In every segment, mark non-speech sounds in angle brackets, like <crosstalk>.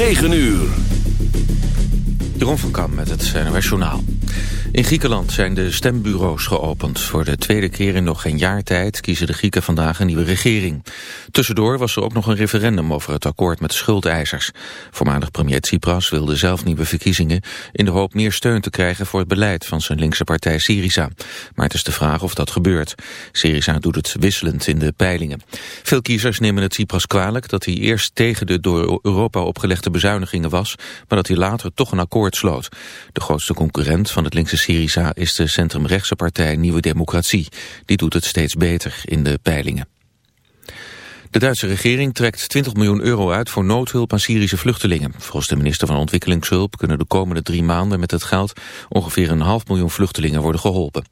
9 uur. Jeroen van Kam met het NOS Journaal. In Griekenland zijn de stembureaus geopend. Voor de tweede keer in nog geen jaar tijd kiezen de Grieken vandaag een nieuwe regering. Tussendoor was er ook nog een referendum over het akkoord met schuldeisers. Voormalig premier Tsipras wilde zelf nieuwe verkiezingen... in de hoop meer steun te krijgen voor het beleid van zijn linkse partij Syriza. Maar het is de vraag of dat gebeurt. Syriza doet het wisselend in de peilingen. Veel kiezers nemen het Tsipras kwalijk dat hij eerst tegen de door Europa opgelegde bezuinigingen was... maar dat hij later toch een akkoord sloot. De grootste concurrent van het linkse Syriza is de centrumrechtse partij Nieuwe Democratie. Die doet het steeds beter in de peilingen. De Duitse regering trekt 20 miljoen euro uit voor noodhulp aan Syrische vluchtelingen. Volgens de minister van Ontwikkelingshulp kunnen de komende drie maanden met het geld ongeveer een half miljoen vluchtelingen worden geholpen.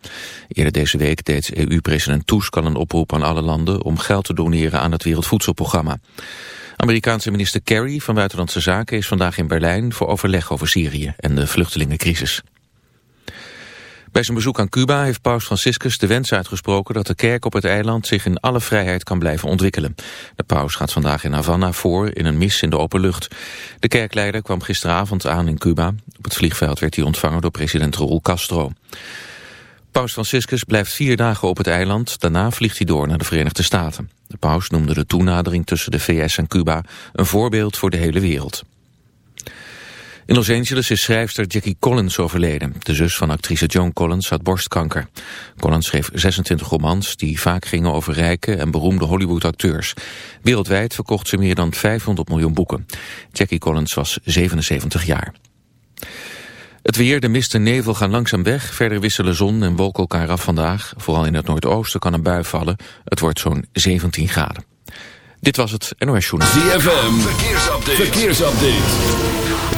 Eerder deze week deed EU-president Tusk al een oproep aan alle landen om geld te doneren aan het Wereldvoedselprogramma. Amerikaanse minister Kerry van Buitenlandse Zaken is vandaag in Berlijn voor overleg over Syrië en de vluchtelingencrisis. Bij zijn bezoek aan Cuba heeft paus Franciscus de wens uitgesproken dat de kerk op het eiland zich in alle vrijheid kan blijven ontwikkelen. De paus gaat vandaag in Havana voor in een mis in de open lucht. De kerkleider kwam gisteravond aan in Cuba. Op het vliegveld werd hij ontvangen door president Raúl Castro. Paus Franciscus blijft vier dagen op het eiland, daarna vliegt hij door naar de Verenigde Staten. De paus noemde de toenadering tussen de VS en Cuba een voorbeeld voor de hele wereld. In Los Angeles is schrijfster Jackie Collins overleden. De zus van actrice Joan Collins had borstkanker. Collins schreef 26 romans die vaak gingen over rijke en beroemde Hollywood-acteurs. Wereldwijd verkocht ze meer dan 500 miljoen boeken. Jackie Collins was 77 jaar. Het weer, de mist en nevel gaan langzaam weg. Verder wisselen zon en wolken elkaar af vandaag. Vooral in het noordoosten kan een bui vallen. Het wordt zo'n 17 graden. Dit was het NOS Journal. ZFM, verkeersupdate. verkeersupdate.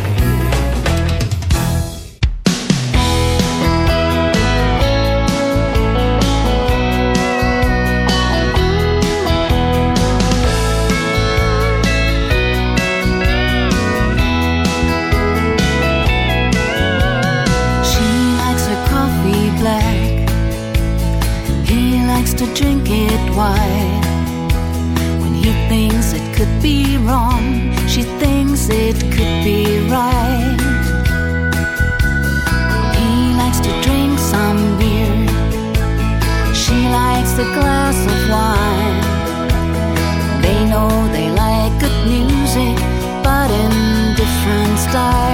be wrong, she thinks it could be right. He likes to drink some beer, she likes a glass of wine. They know they like good music, but in different styles.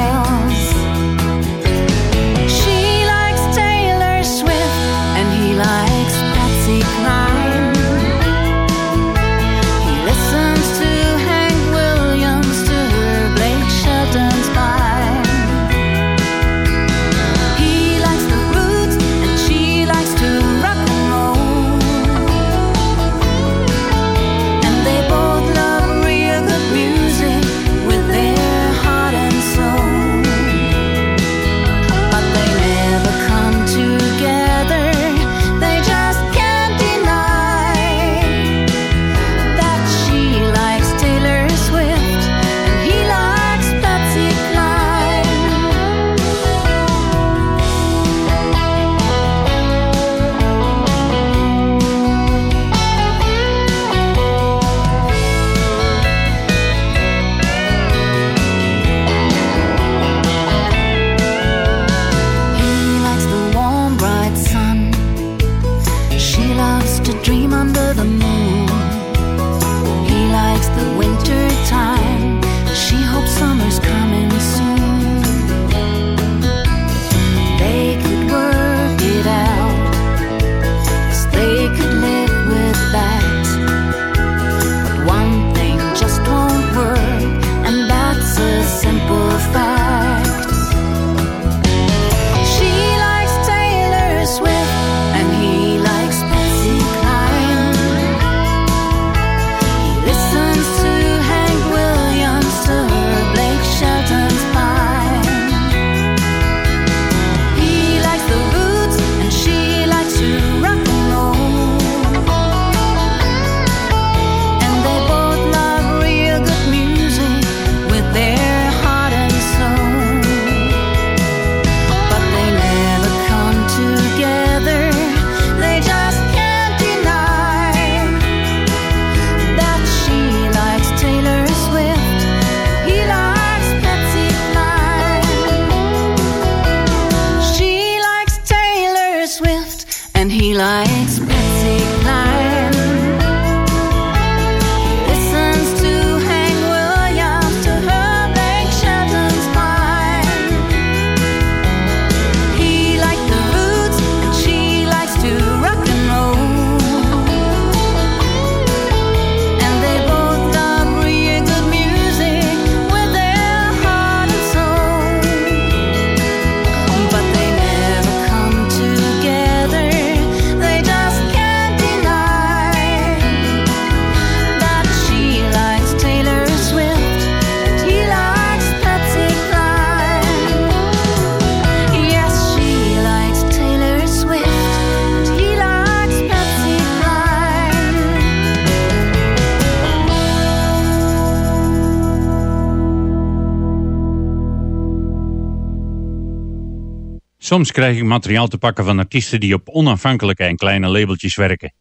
Soms krijg ik materiaal te pakken van artiesten die op onafhankelijke en kleine labeltjes werken.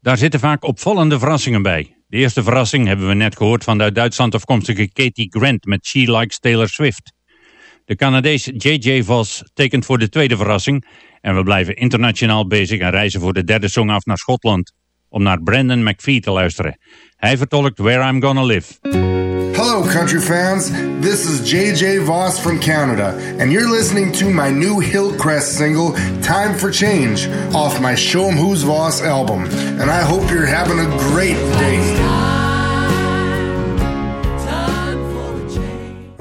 Daar zitten vaak opvallende verrassingen bij. De eerste verrassing hebben we net gehoord van de uit Duitsland afkomstige Katie Grant met She Likes Taylor Swift. De Canadees J.J. Vos tekent voor de tweede verrassing en we blijven internationaal bezig en reizen voor de derde song af naar Schotland om naar Brandon McPhee te luisteren. Hij vertolkt Where I'm Gonna Live. Hello, country fans. This is JJ Voss from Canada, and you're listening to my new Hillcrest single, Time for Change, off my Show 'em Who's Voss album. And I hope you're having a great day.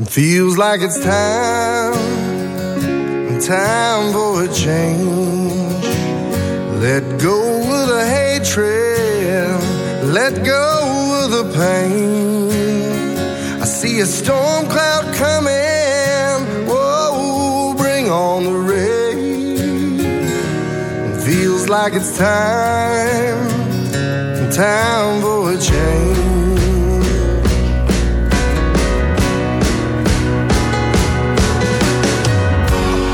Feels like it's time, time for a change. Let go of the hatred, let go of the pain. See a storm cloud coming, whoa, bring on the rain. Feels like it's time, time for a change.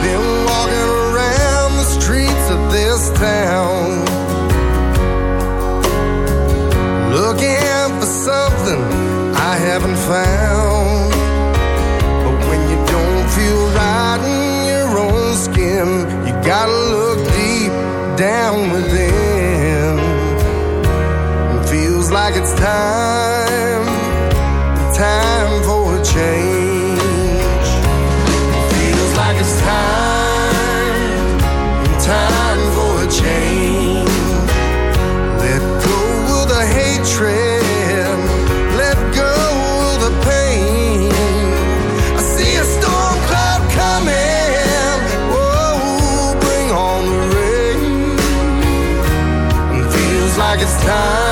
Been walking around the streets of this town, looking for something I haven't found. You gotta look deep down within. It feels like it's time, time,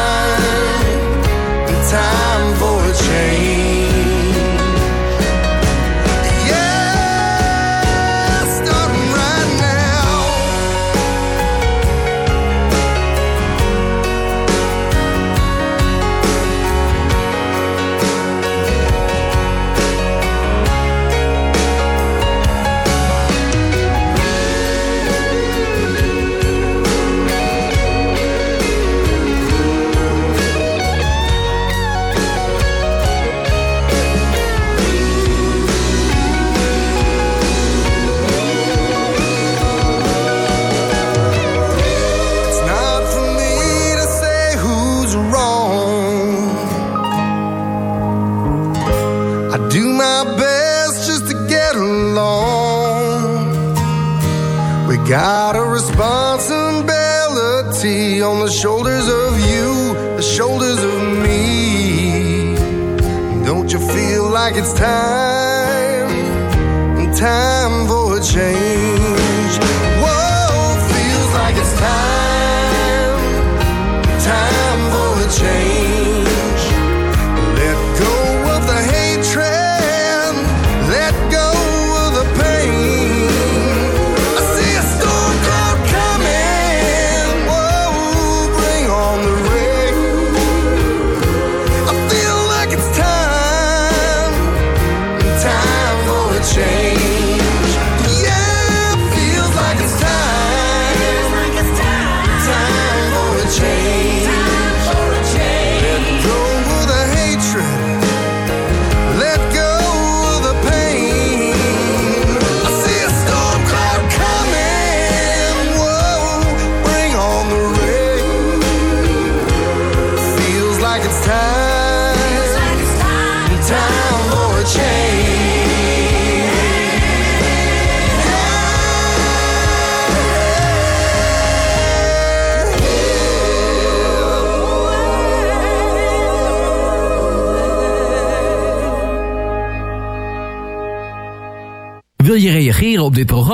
like it's time, time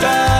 wished I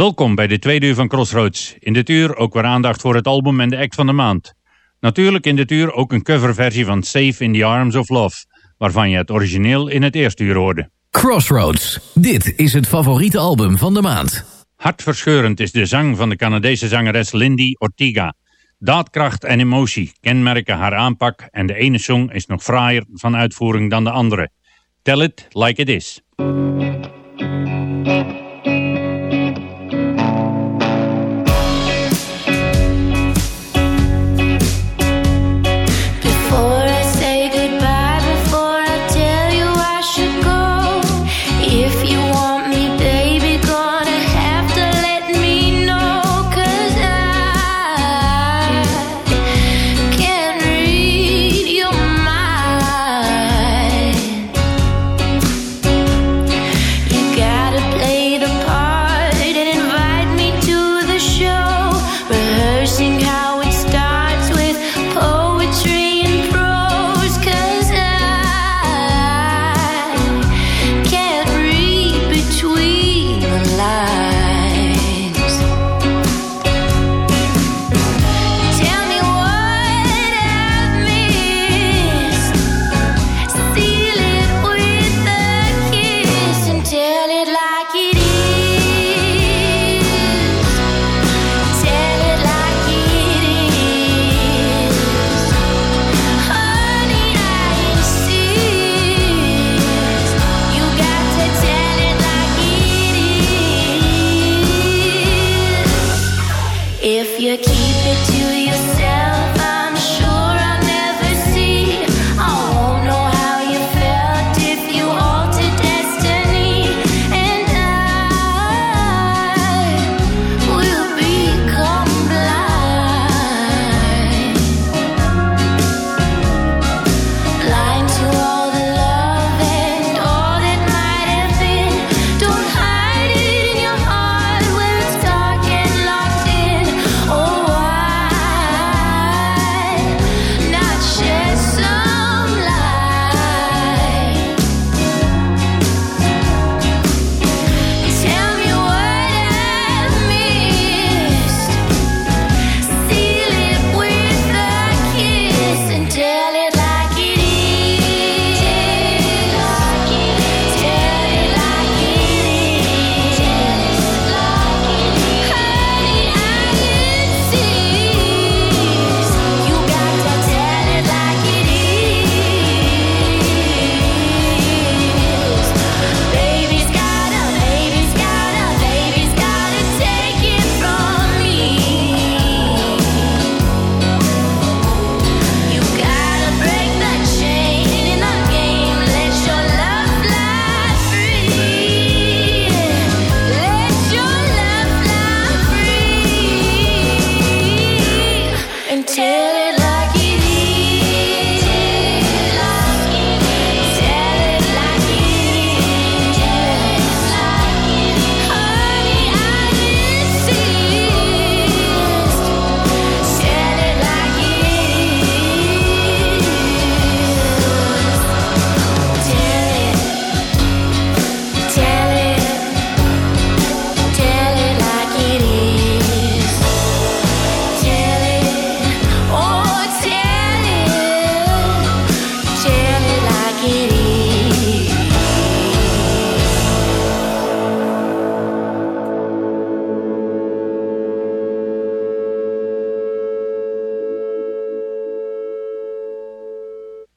Welkom bij de tweede uur van Crossroads. In dit uur ook weer aandacht voor het album en de act van de maand. Natuurlijk in dit uur ook een coverversie van Safe in the Arms of Love, waarvan je het origineel in het eerste uur hoorde. Crossroads. Dit is het favoriete album van de maand. Hartverscheurend is de zang van de Canadese zangeres Lindy Ortiga. Daadkracht en emotie kenmerken haar aanpak en de ene song is nog fraaier van uitvoering dan de andere. Tell it like it is.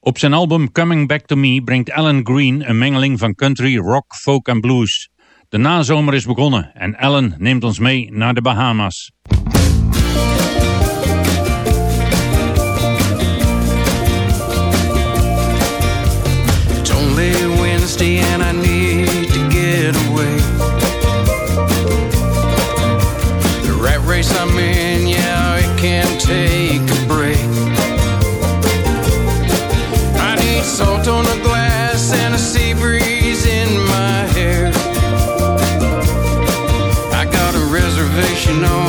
Op zijn album Coming Back to Me brengt Alan Green een mengeling van country, rock, folk en blues. De nazomer is begonnen en Alan neemt ons mee naar de Bahamas. you know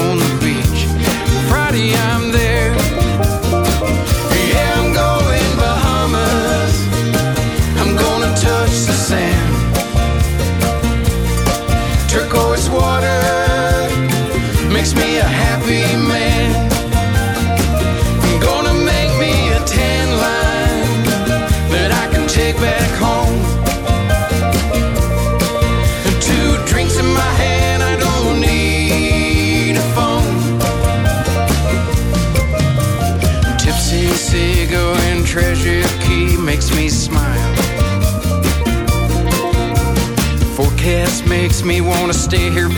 stay here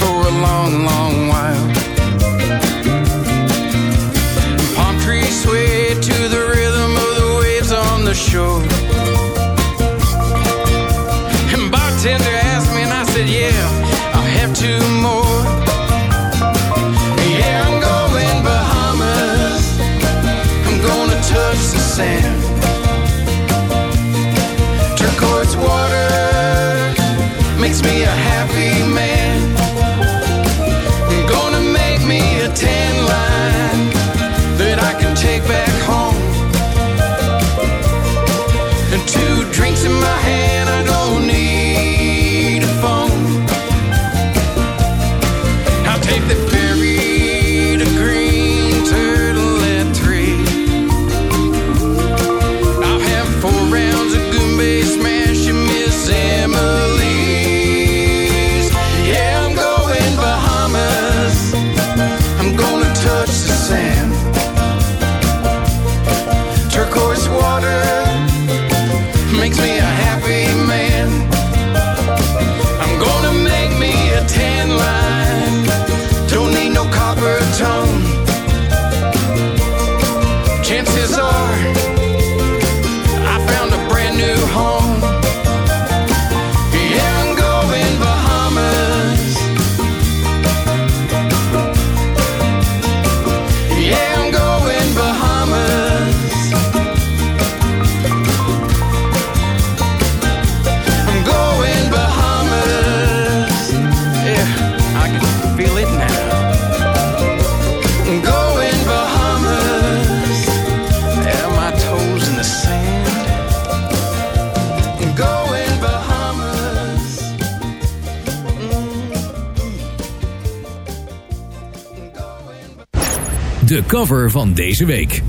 cover van deze week.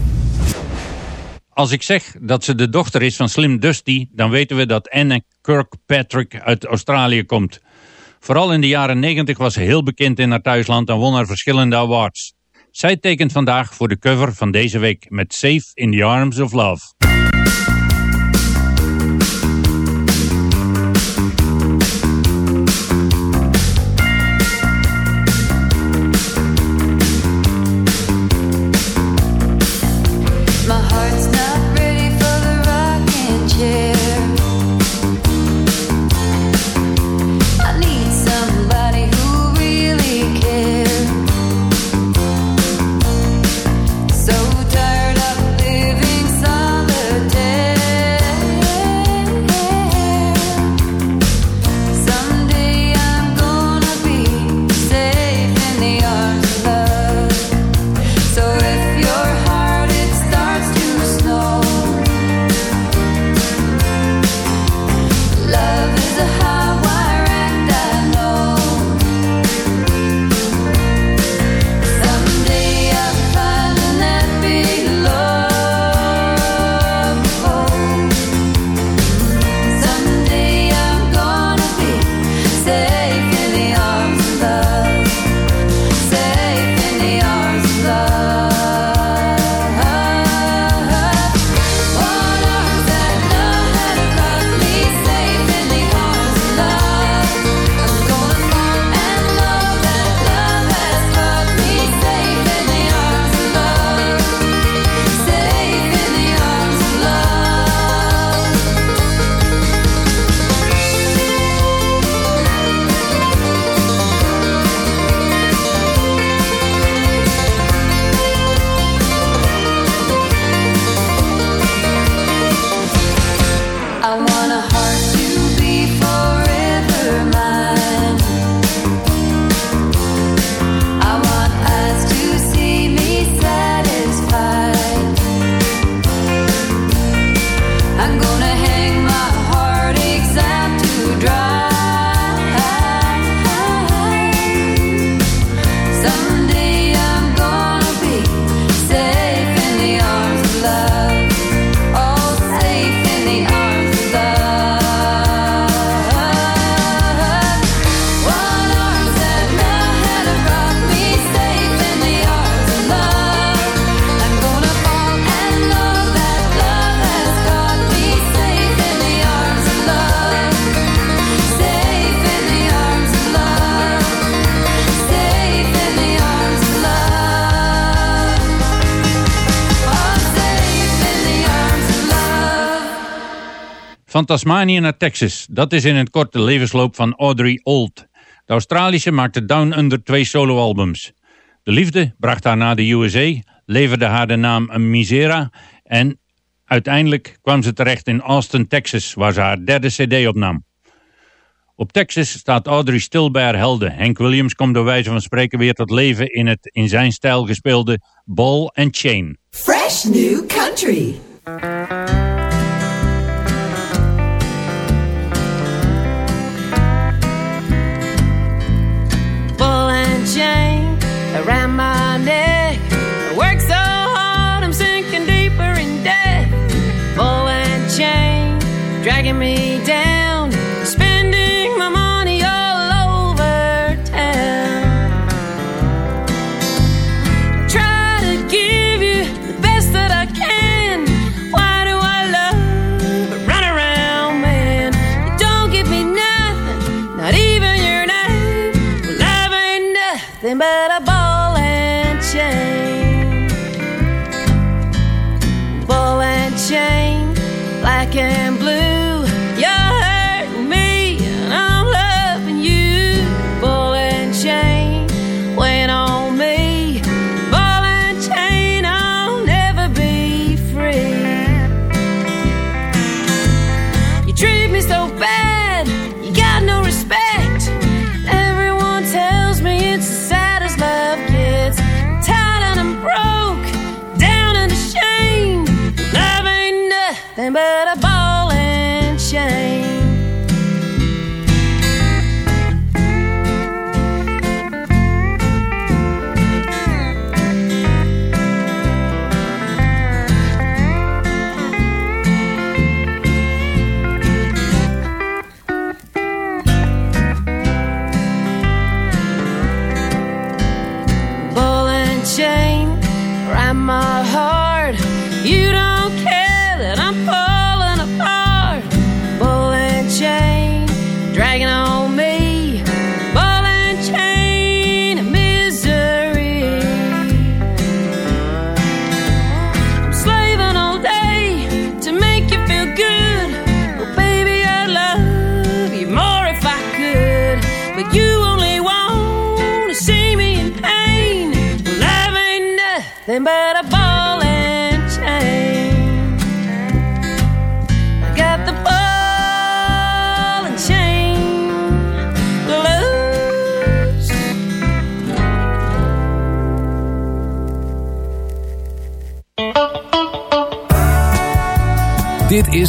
Als ik zeg dat ze de dochter is van Slim Dusty, dan weten we dat Anne Kirkpatrick uit Australië komt. Vooral in de jaren 90 was ze heel bekend in haar thuisland en won haar verschillende awards. Zij tekent vandaag voor de cover van deze week met Safe in the Arms of Love. Tasmanië naar Texas. Dat is in het kort de levensloop van Audrey Old. De Australische maakte Down Under twee soloalbums. De liefde bracht haar naar de USA, leverde haar de naam Misera en uiteindelijk kwam ze terecht in Austin, Texas, waar ze haar derde cd opnam. Op Texas staat Audrey stil bij haar helden. Hank Williams komt door wijze van spreken weer tot leven in het in zijn stijl gespeelde Ball and Chain. Fresh New Country. around my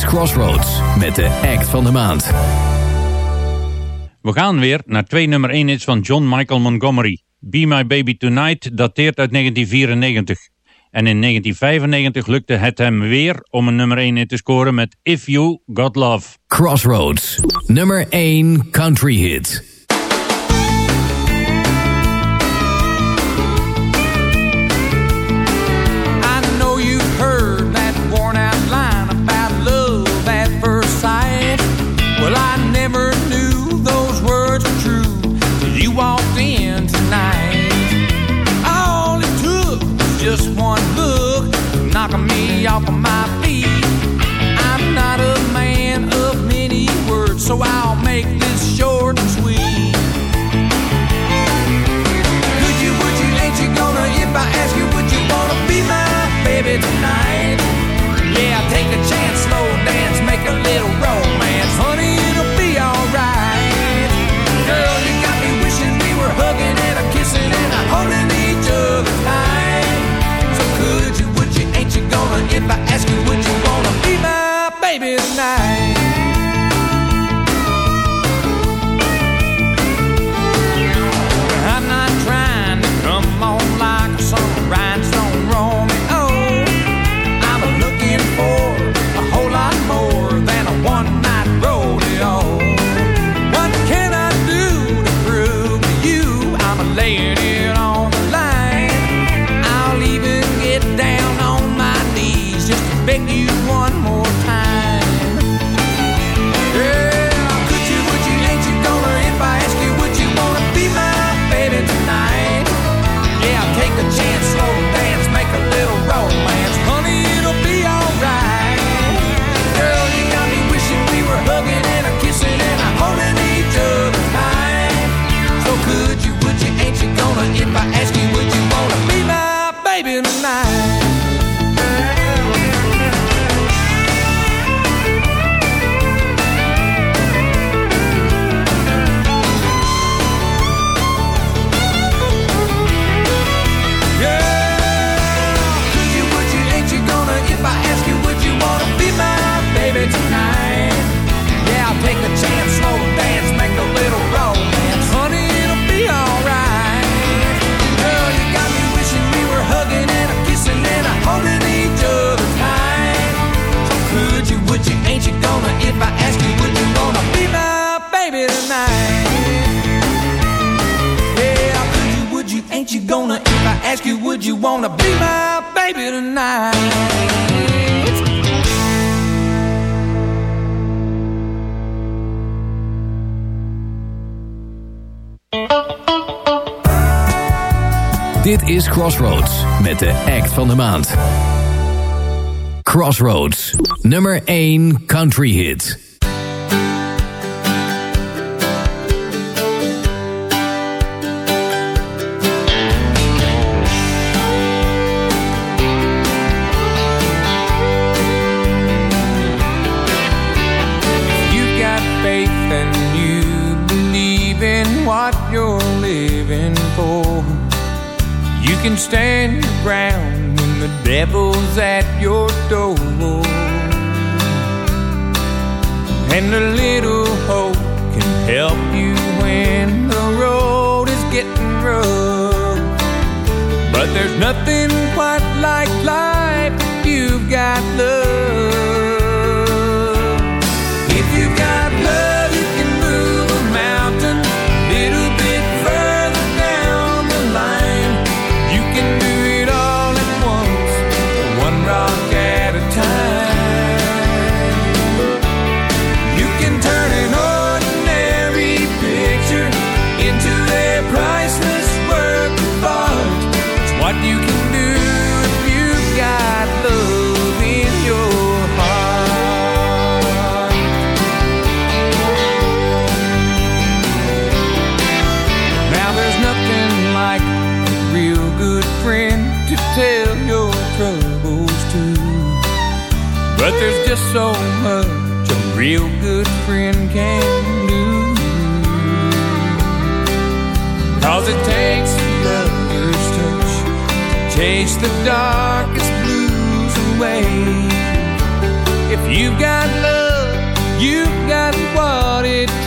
Crossroads met de act van de maand. We gaan weer naar twee nummer 1 hits van John Michael Montgomery. Be My Baby Tonight dateert uit 1994. En in 1995 lukte het hem weer om een nummer 1 hit te scoren met If You Got Love. Crossroads, nummer 1 country hit. Arizona. If I ask you, would you wanna be my baby tonight? Dit is Crossroads met de act van de maand. Crossroads, nummer 1 country hit. can stand your ground when the devil's at your door. And a little hope can help you when the road is getting rough. But there's nothing quite like life if you've got love. But there's just so much a real good friend can do. Cause it takes a lover's touch to chase the darkest blues away. If you've got love, you've got what it takes.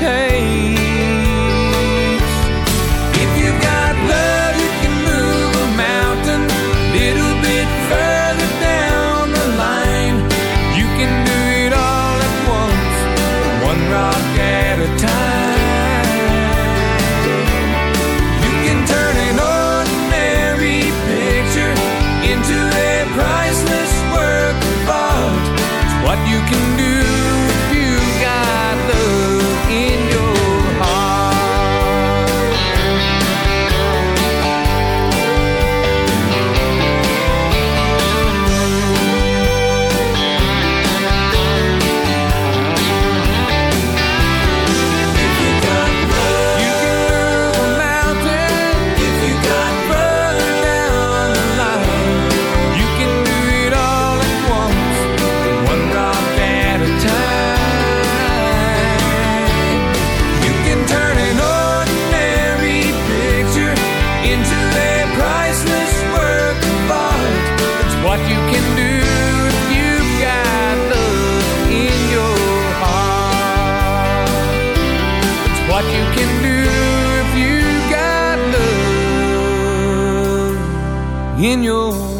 your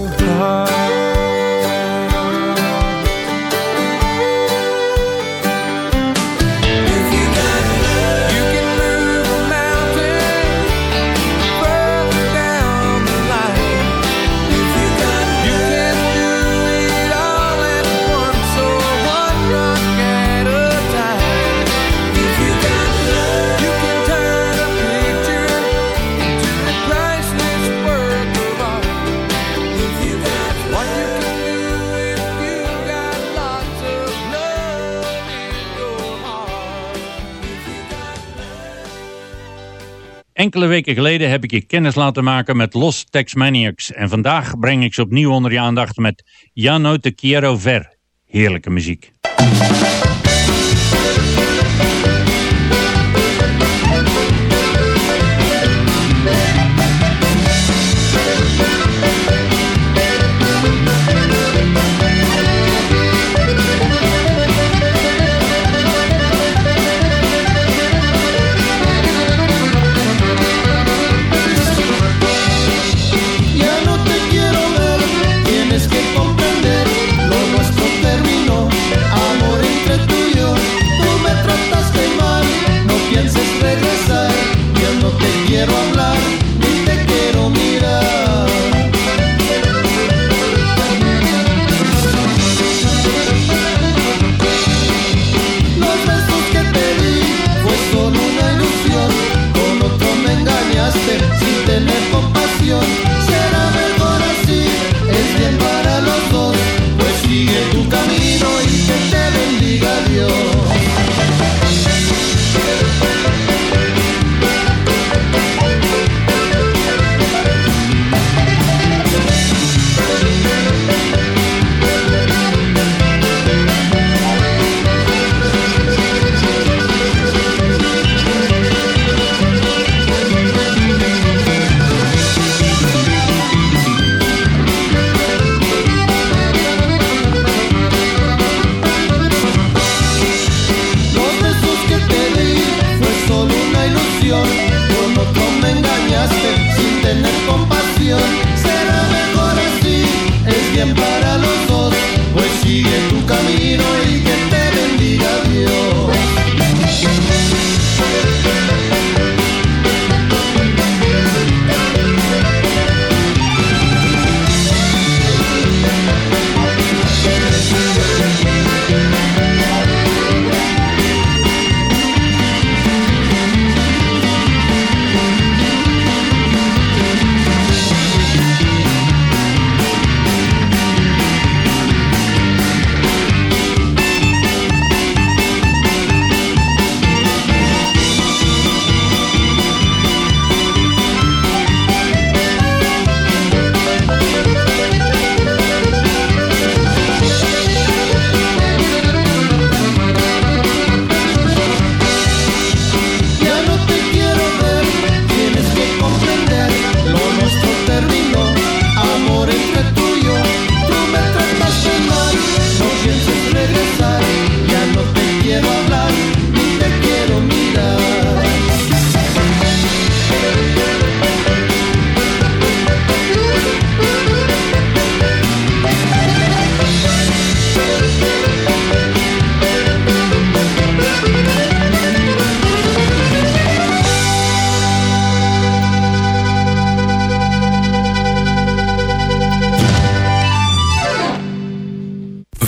Enkele weken geleden heb ik je kennis laten maken met Los Tex Maniacs. En vandaag breng ik ze opnieuw onder je aandacht met Jano Te Quiero Ver. Heerlijke MUZIEK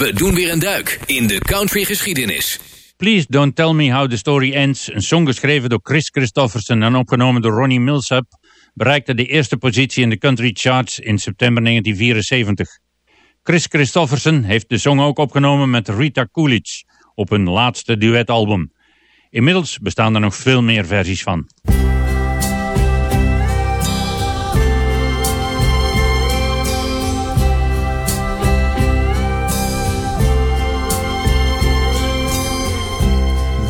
We doen weer een duik in de country geschiedenis. Please Don't Tell Me How the Story Ends, een song geschreven door Chris Christofferson en opgenomen door Ronnie Millsap, bereikte de eerste positie in de country charts in september 1974. Chris Christofferson heeft de song ook opgenomen met Rita Coolidge op hun laatste duetalbum. Inmiddels bestaan er nog veel meer versies van.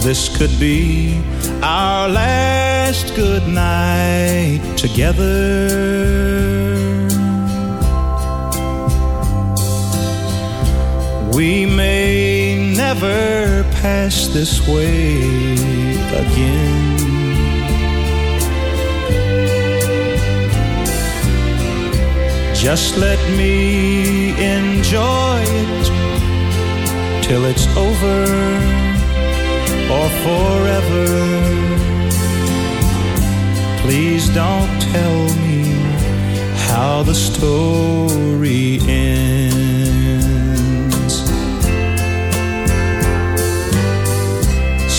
This could be our last good night together. We may never pass this way again. Just let me enjoy it till it's over or forever. Please don't tell me how the story ends.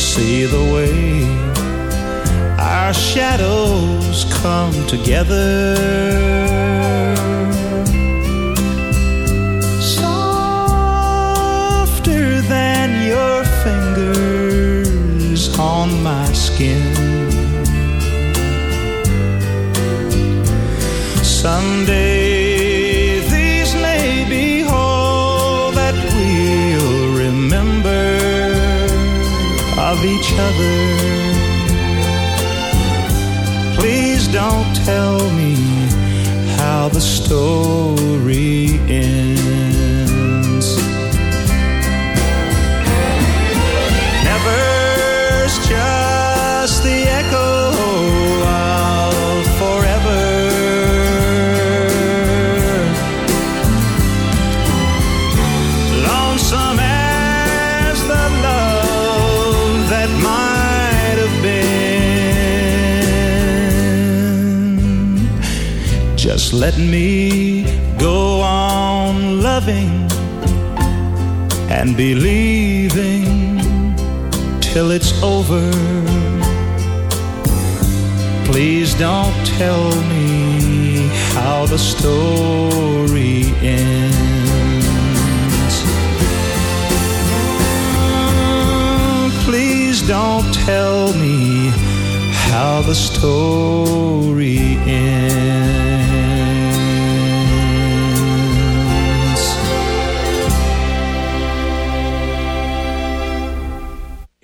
See the way our shadows come together. Skin. Someday these may be all that we'll remember of each other. Please don't tell me how the story ends. Let me go on loving and believing till it's over. Please don't tell me how the story ends. Please don't tell me how the story ends.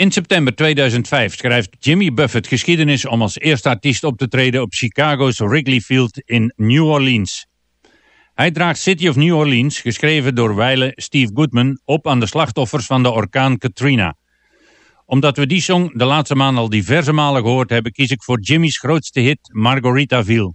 In september 2005 schrijft Jimmy Buffett geschiedenis om als eerste artiest op te treden op Chicago's Wrigley Field in New Orleans. Hij draagt City of New Orleans, geschreven door wijle Steve Goodman, op aan de slachtoffers van de orkaan Katrina. Omdat we die song de laatste maand al diverse malen gehoord hebben, kies ik voor Jimmy's grootste hit Margaritaville.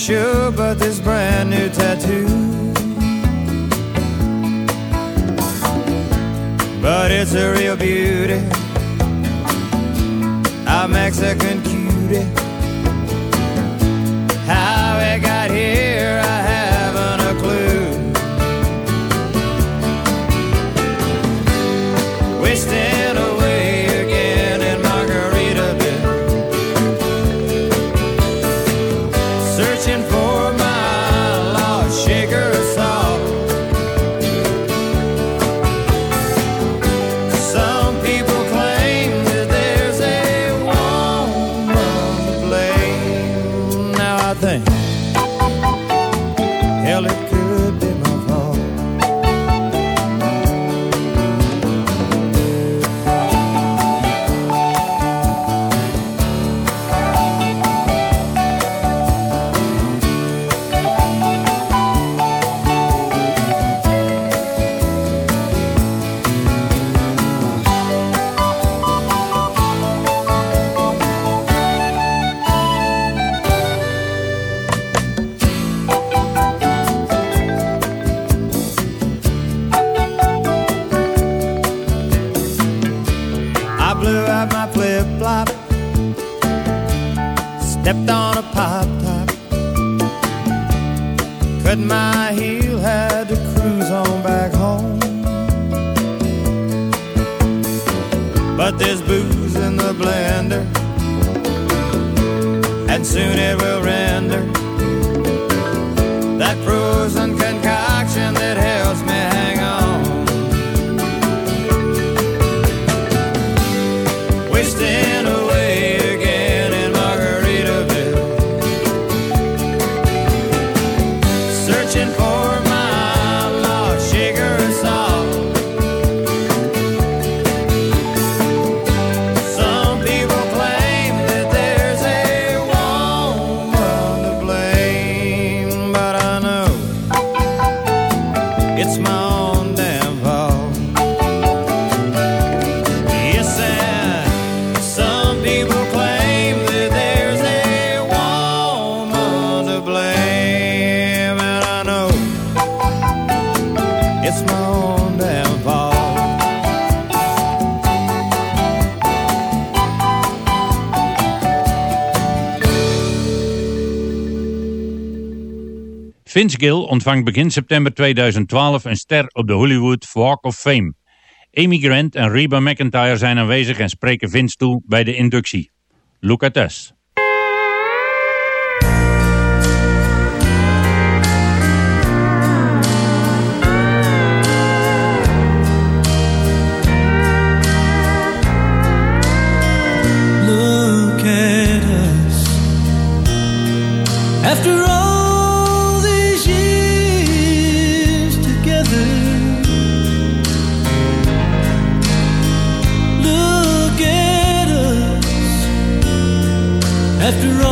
sure about this brand new tattoo. But it's a real beauty. A Mexican till it Vince Gill ontvangt begin september 2012 een ster op de Hollywood Walk of Fame. Amy Grant en Reba McIntyre zijn aanwezig en spreken Vince toe bij de inductie. Look at us. After after all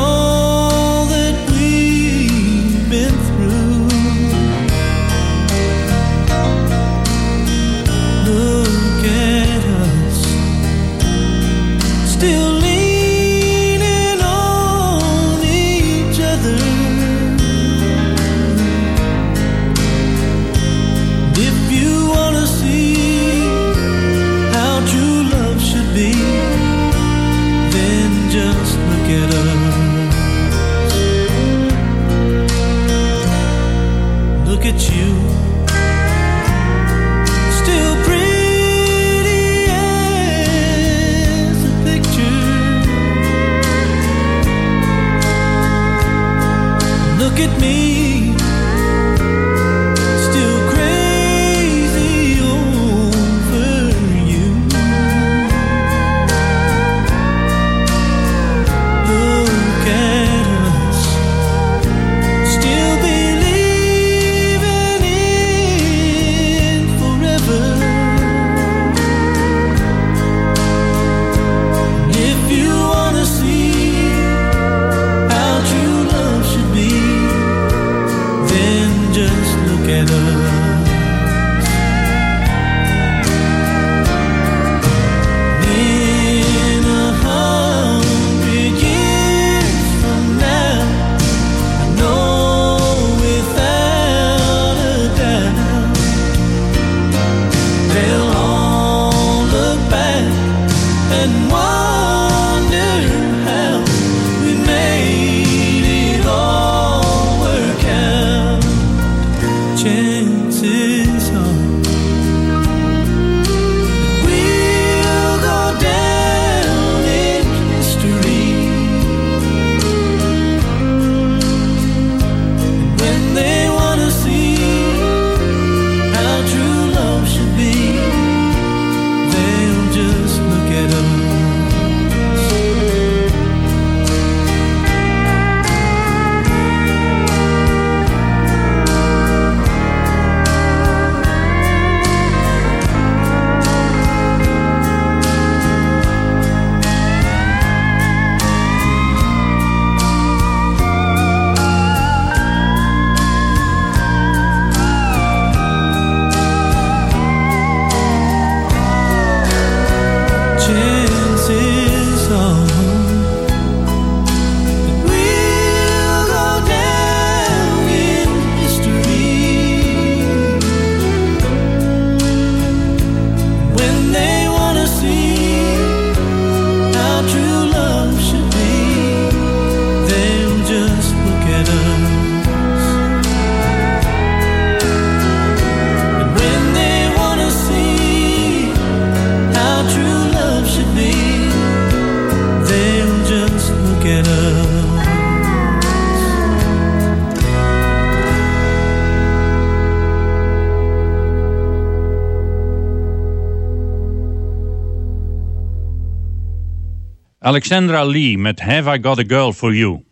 Alexandra Lee met Have I Got a Girl For You.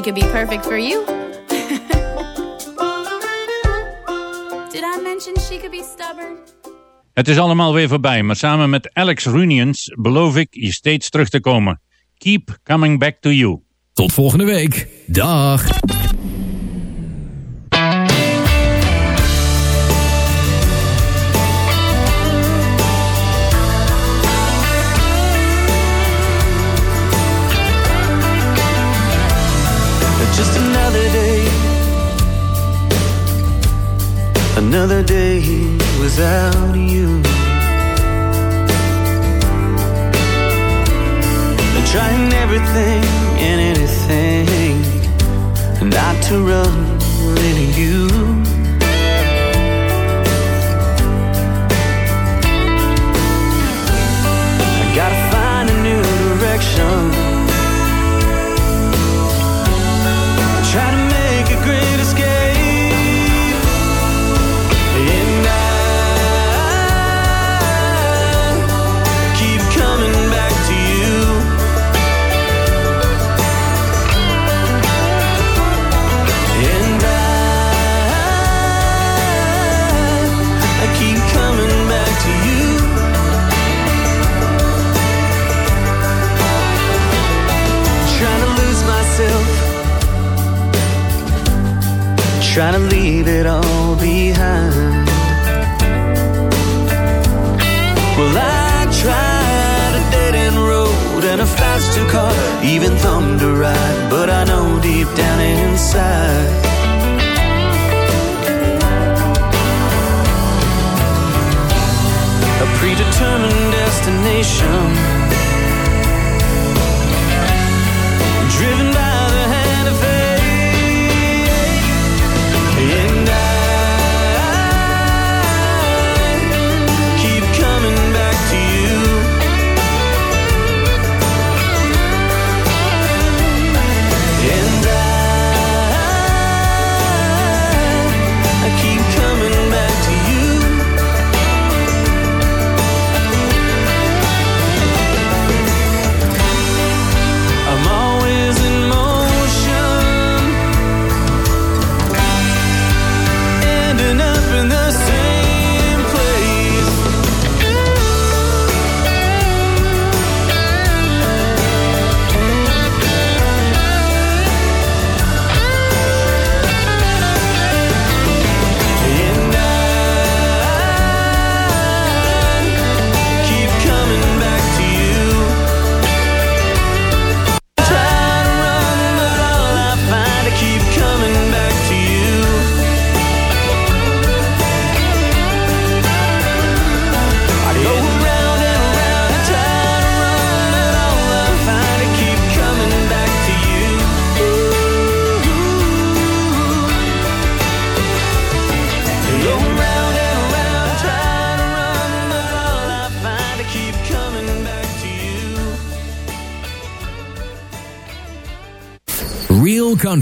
could be perfect for you. <laughs> Did I mention she could be stubborn? Het is allemaal weer voorbij, maar samen met Alex Runions beloof ik je steeds terug te komen. Keep coming back to you. Tot volgende week. Dag. Another day without you. I'm trying everything and anything Not to run into you. I gotta find a new direction.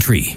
country.